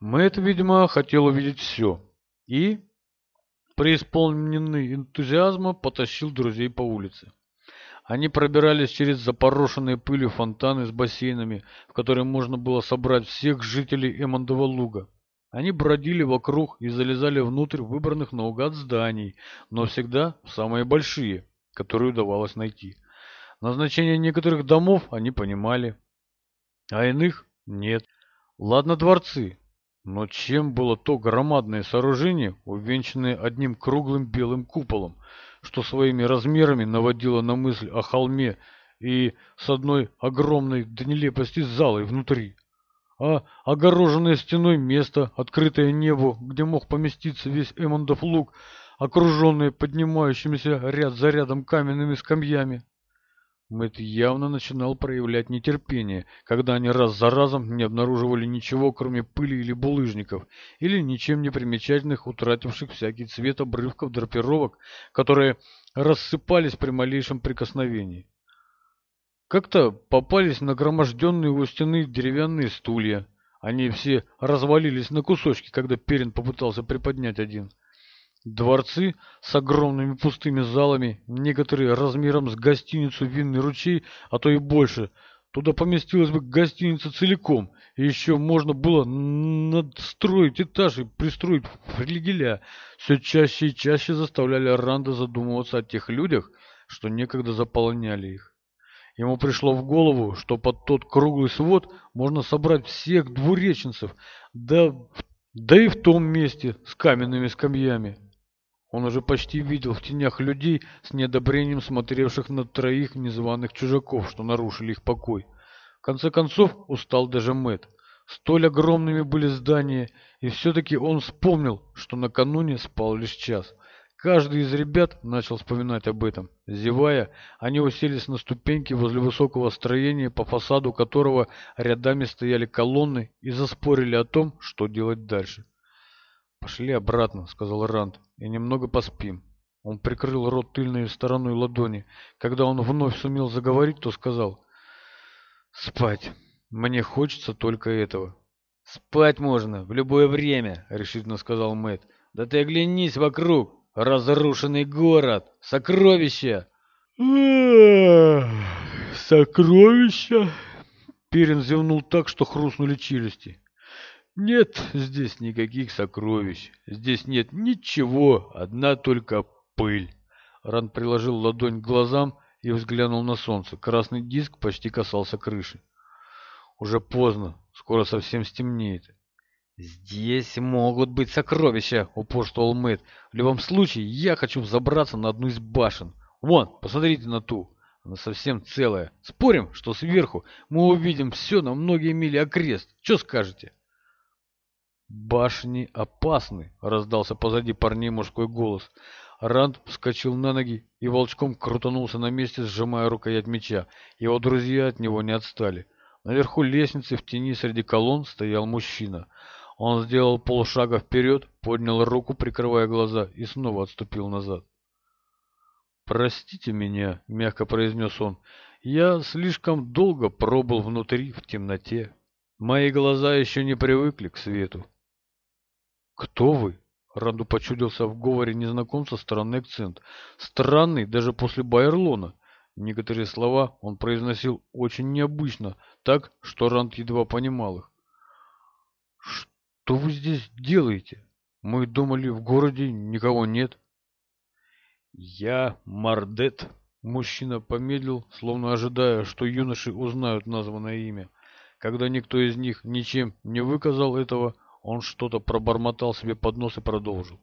Мэтт, видимо, хотел увидеть все и, преисполненный энтузиазма, потащил друзей по улице. Они пробирались через запорошенные пылью фонтаны с бассейнами, в которые можно было собрать всех жителей Эмондова луга. Они бродили вокруг и залезали внутрь выбранных наугад зданий, но всегда в самые большие, которые удавалось найти. Назначение некоторых домов они понимали, а иных нет. Ладно дворцы, но чем было то громадное сооружение, увенчанное одним круглым белым куполом, что своими размерами наводило на мысль о холме и с одной огромной до нелепости залой внутри, а огороженное стеной место, открытое небу, где мог поместиться весь Эммондов луг, окруженное поднимающимися ряд за рядом каменными скамьями. Мэтт явно начинал проявлять нетерпение, когда они раз за разом не обнаруживали ничего, кроме пыли или булыжников, или ничем не примечательных, утративших всякий цвет обрывков драпировок, которые рассыпались при малейшем прикосновении. Как-то попались нагроможденные у стены деревянные стулья. Они все развалились на кусочки, когда Перин попытался приподнять один. Дворцы с огромными пустыми залами, некоторые размером с гостиницу «Винный ручей», а то и больше. Туда поместилась бы гостиница целиком, и еще можно было надстроить этаж и пристроить флигеля. Все чаще и чаще заставляли Ранда задумываться о тех людях, что некогда заполняли их. Ему пришло в голову, что под тот круглый свод можно собрать всех двуреченцев, да, да и в том месте с каменными скамьями. Он уже почти видел в тенях людей с неодобрением смотревших на троих незваных чужаков, что нарушили их покой. В конце концов устал даже Мэт. Столь огромными были здания, и все-таки он вспомнил, что накануне спал лишь час. Каждый из ребят начал вспоминать об этом. Зевая, они уселись на ступеньки возле высокого строения, по фасаду которого рядами стояли колонны, и заспорили о том, что делать дальше. «Пошли обратно», — сказал Ранд, — «и немного поспим». Он прикрыл рот тыльной стороной ладони. Когда он вновь сумел заговорить, то сказал «Спать. Мне хочется только этого». «Спать можно в любое время», — решительно сказал Мэтт. «Да ты оглянись вокруг! Разрушенный город! Сокровища!» «Сокровища?» Перин зевнул так, что хрустнули челюсти. Нет здесь никаких сокровищ, здесь нет ничего, одна только пыль. Ран приложил ладонь к глазам и взглянул на солнце. Красный диск почти касался крыши. Уже поздно, скоро совсем стемнеет. «Здесь могут быть сокровища», — упорствовал Мэтт. «В любом случае, я хочу забраться на одну из башен. Вон, посмотрите на ту. Она совсем целая. Спорим, что сверху мы увидим все на многие мили окрест. Что скажете?» «Башни опасны!» — раздался позади парней мужской голос. Ранд вскочил на ноги и волчком крутанулся на месте, сжимая рукоять меча. Его друзья от него не отстали. Наверху лестницы в тени среди колонн стоял мужчина. Он сделал полшага вперед, поднял руку, прикрывая глаза, и снова отступил назад. «Простите меня», — мягко произнес он, — «я слишком долго пробыл внутри, в темноте. Мои глаза еще не привыкли к свету» кто вы? Ранду почудился в говоре незнакомца странный акцент. Странный даже после байерлона. Некоторые слова он произносил очень необычно так что ранд едва понимал их. Что вы здесь делаете? Мы думали в городе никого нет я мардет мужчина помедлил словно ожидая что юноши узнают названное имя. Когда никто из них ничем не выказал этого он что-то пробормотал себе под нос и продолжил.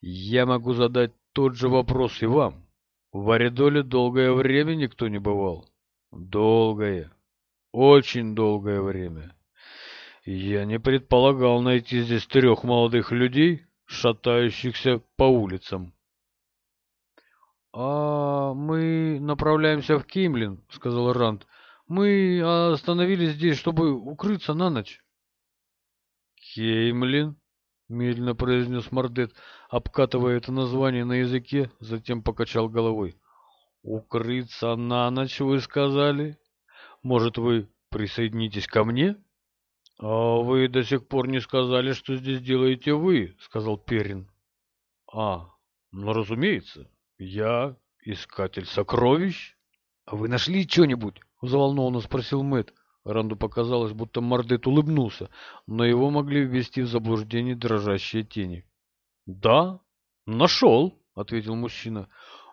«Я могу задать тот же вопрос и вам. В Аридоле долгое время никто не бывал?» «Долгое. Очень долгое время. Я не предполагал найти здесь трех молодых людей, шатающихся по улицам». «А мы направляемся в Кимлин», — сказал Ранд. «Мы остановились здесь, чтобы укрыться на ночь». «Хеймлин», — медленно произнес Мордет, обкатывая это название на языке, затем покачал головой. «Укрыться на ночь, вы сказали? Может, вы присоединитесь ко мне?» «А вы до сих пор не сказали, что здесь делаете вы», — сказал Перин. «А, ну, разумеется, я искатель сокровищ». «А вы нашли что-нибудь?» — взволнованно спросил Мэтт. Ранду показалось, будто Мордет улыбнулся, но его могли ввести в заблуждение дрожащие тени. «Да, нашел», — ответил мужчина.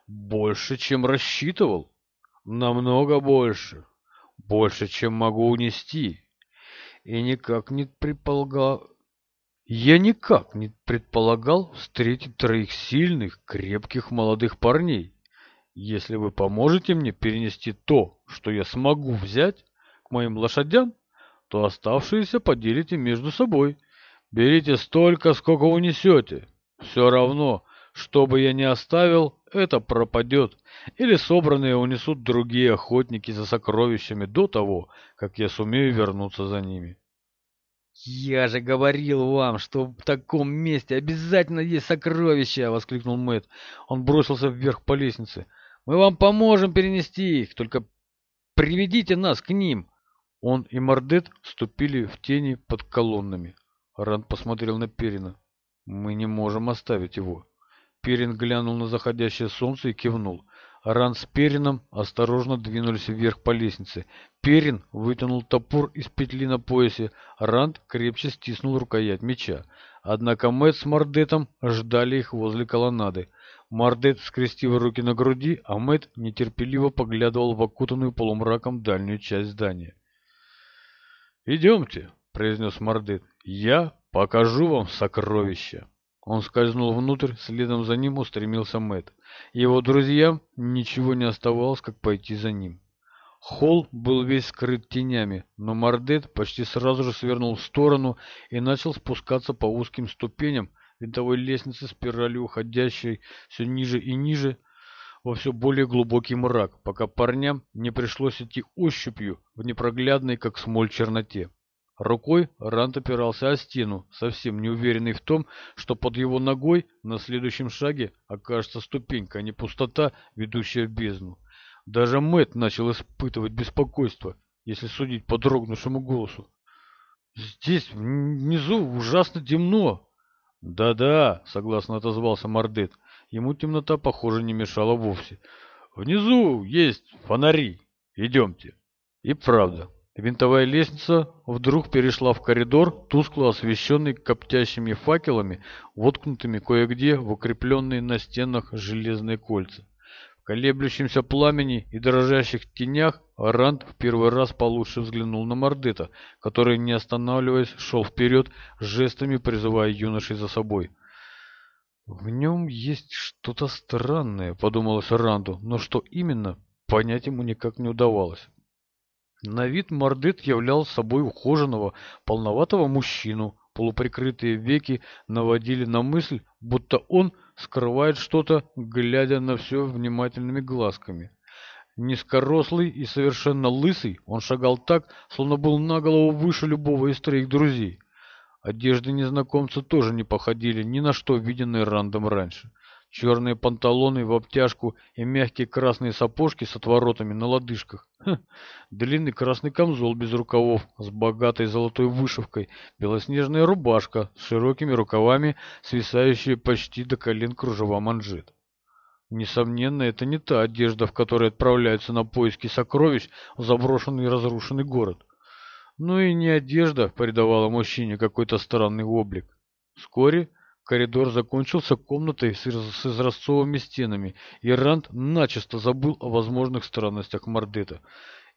«Больше, чем рассчитывал. Намного больше. Больше, чем могу унести. И никак не предполагал...» Я никак не предполагал встретить троих сильных, крепких молодых парней. Если вы поможете мне перенести то, что я смогу взять, моим лошадям, то оставшиеся поделите между собой. Берите столько, сколько унесете. Все равно, что бы я ни оставил, это пропадет. Или собранные унесут другие охотники за сокровищами до того, как я сумею вернуться за ними. «Я же говорил вам, что в таком месте обязательно есть сокровища!» — воскликнул Мэтт. Он бросился вверх по лестнице. «Мы вам поможем перенести их, только приведите нас к ним!» Он и Мордет вступили в тени под колоннами. Ранд посмотрел на Перина. «Мы не можем оставить его». Перин глянул на заходящее солнце и кивнул. Ранд с Перином осторожно двинулись вверх по лестнице. Перин вытянул топор из петли на поясе, Ранд крепче стиснул рукоять меча. Однако Мэтт с Мордетом ждали их возле колоннады. Мордет скрестил руки на груди, а Мэтт нетерпеливо поглядывал в окутанную полумраком дальнюю часть здания. «Идемте», — произнес Мордыт, — «я покажу вам сокровища». Он скользнул внутрь, следом за ним устремился Мэт. Его друзьям ничего не оставалось, как пойти за ним. Холл был весь скрыт тенями, но Мордет почти сразу же свернул в сторону и начал спускаться по узким ступеням винтовой лестницы спиралью, уходящей все ниже и ниже, во все более глубокий мрак, пока парням не пришлось идти ощупью в непроглядной, как смоль, черноте. Рукой Рант опирался о стену, совсем не уверенный в том, что под его ногой на следующем шаге окажется ступенька, а не пустота, ведущая в бездну. Даже Мэт начал испытывать беспокойство, если судить по дрогнувшему голосу. «Здесь внизу ужасно темно!» «Да-да», — согласно отозвался Мордет, Ему темнота, похоже, не мешала вовсе. «Внизу есть фонари. Идемте». И правда, винтовая лестница вдруг перешла в коридор, тускло освещенный коптящими факелами, воткнутыми кое-где в укрепленные на стенах железные кольца. В колеблющемся пламени и дрожащих тенях Ранд в первый раз получше взглянул на Мордыта, который, не останавливаясь, шел вперед, жестами призывая юношей за собой. «В нем есть что-то странное», — подумалось Ранду, но что именно, понять ему никак не удавалось. На вид Мордет являл собой ухоженного, полноватого мужчину. Полуприкрытые веки наводили на мысль, будто он скрывает что-то, глядя на все внимательными глазками. Низкорослый и совершенно лысый, он шагал так, словно был на голову выше любого из троих друзей. Одежды незнакомца тоже не походили ни на что виденные Рандом раньше. Черные панталоны в обтяжку и мягкие красные сапожки с отворотами на лодыжках. Ха, длинный красный камзол без рукавов с богатой золотой вышивкой, белоснежная рубашка с широкими рукавами, свисающие почти до колен кружева манжет. Несомненно, это не та одежда, в которой отправляются на поиски сокровищ в заброшенный и разрушенный город но и не одежда придавала мужчине какой-то странный облик. Вскоре коридор закончился комнатой с изразцовыми стенами, и Ранд начисто забыл о возможных странностях Мордета.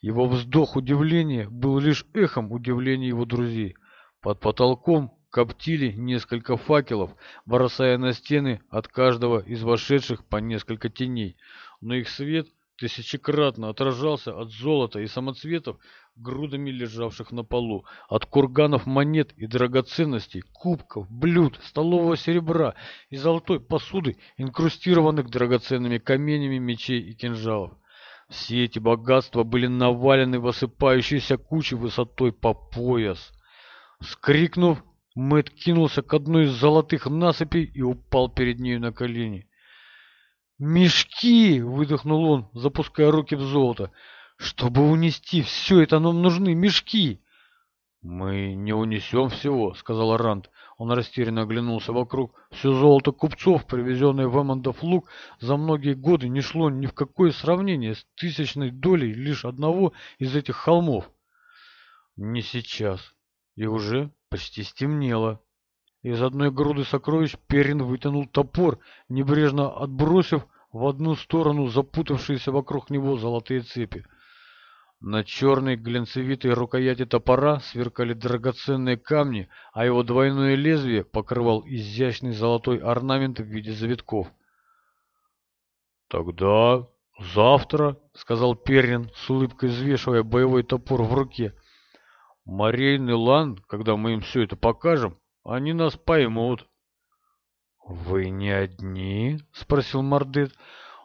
Его вздох удивления был лишь эхом удивления его друзей. Под потолком коптили несколько факелов, бросая на стены от каждого из вошедших по несколько теней, но их свет – тысячекратно отражался от золота и самоцветов, грудами лежавших на полу, от курганов монет и драгоценностей, кубков, блюд, столового серебра и золотой посуды, инкрустированных драгоценными каменями мечей и кинжалов. Все эти богатства были навалены в осыпающейся куче высотой по пояс. Скрикнув, Мэтт кинулся к одной из золотых насыпей и упал перед нею на колени. Мешки! выдохнул он, запуская руки в золото. «Чтобы унести все это, нам нужны мешки!» «Мы не унесем всего», — сказал Ранд. Он растерянно оглянулся вокруг. Все золото купцов, привезенное в Эммондов луг, за многие годы не шло ни в какое сравнение с тысячной долей лишь одного из этих холмов. «Не сейчас. И уже почти стемнело». Из одной груды сокровищ Перин вытянул топор, небрежно отбросив в одну сторону запутавшиеся вокруг него золотые цепи. На черной глянцевитой рукояти топора сверкали драгоценные камни, а его двойное лезвие покрывал изящный золотой орнамент в виде завитков. «Тогда завтра», — сказал Перин, с улыбкой взвешивая боевой топор в руке, — «Марейный лан, когда мы им все это покажем, они нас поймут». «Вы не одни?» — спросил Мордыт.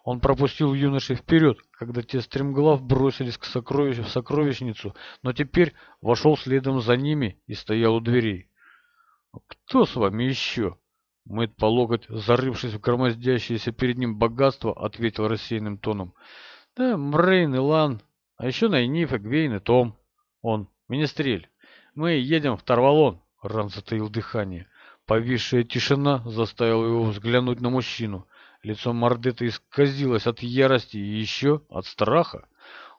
Он пропустил юношей вперед, когда те стремглав бросились к сокровищу в сокровищницу, но теперь вошел следом за ними и стоял у дверей. «Кто с вами еще?» Мэт по локоть, зарывшись в громоздящееся перед ним богатство, ответил рассеянным тоном. «Да, Мрейн и Лан, а еще Найниф, и Гвейн и Том. Он, Министрель, мы едем в Тарвалон». Ран затаил дыхание. Повисшая тишина заставила его взглянуть на мужчину. Лицо Мордета исказилось от ярости и еще от страха.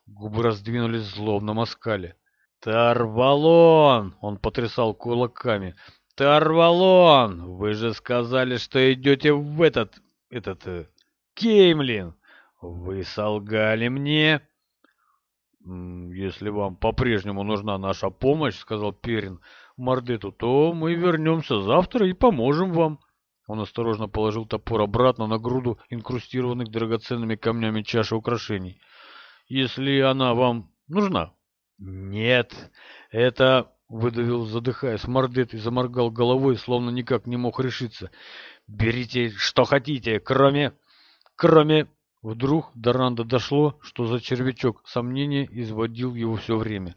Губы раздвинулись злобно москали. «Тарвалон!» — он потрясал кулаками. «Тарвалон! Вы же сказали, что идете в этот... этот... Э, Кеймлин! Вы солгали мне!» «Если вам по-прежнему нужна наша помощь, — сказал Перин, — Мордету, то мы вернемся завтра и поможем вам». Он осторожно положил топор обратно на груду инкрустированных драгоценными камнями чаши украшений. «Если она вам нужна?» «Нет, это...» — выдавил, задыхаясь, мордет и заморгал головой, словно никак не мог решиться. «Берите, что хотите, кроме... кроме...» Вдруг до Ранда дошло, что за червячок сомнения изводил его все время.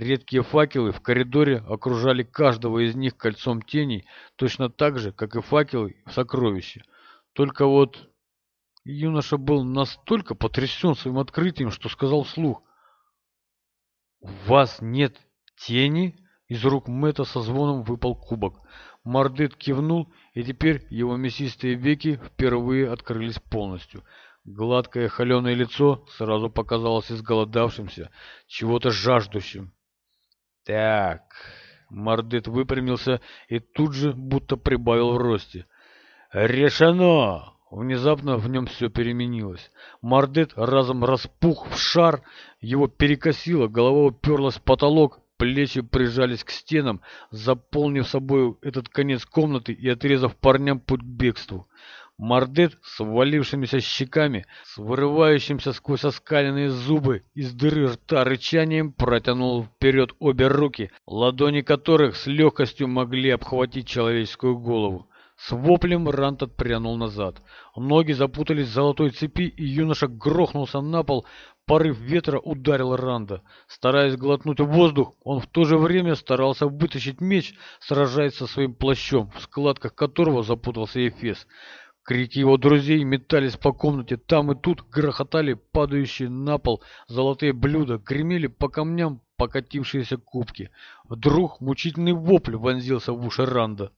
Редкие факелы в коридоре окружали каждого из них кольцом теней, точно так же, как и факелы в сокровище. Только вот юноша был настолько потрясен своим открытием, что сказал вслух. «У вас нет тени?» Из рук Мэтта со звоном выпал кубок. Мордет кивнул, и теперь его мясистые веки впервые открылись полностью. Гладкое холеное лицо сразу показалось изголодавшимся, чего-то жаждущим. Так, Мордет выпрямился и тут же будто прибавил в росте. Решено! Внезапно в нем все переменилось. Мордет разом распух в шар, его перекосило, голова уперлась в потолок, плечи прижались к стенам, заполнив собой этот конец комнаты и отрезав парням путь к бегству. Мордет с ввалившимися щеками, с вырывающимся сквозь оскаленные зубы из дыры рта рычанием протянул вперед обе руки, ладони которых с легкостью могли обхватить человеческую голову. С воплем Рант отпрянул назад. Ноги запутались в золотой цепи, и юноша грохнулся на пол. Порыв ветра ударил Ранда. Стараясь глотнуть воздух, он в то же время старался вытащить меч, сражаясь со своим плащом, в складках которого запутался Эфес. Крики его друзей метались по комнате, там и тут грохотали падающие на пол золотые блюда, гремели по камням покатившиеся кубки. Вдруг мучительный вопль вонзился в уши Ранда.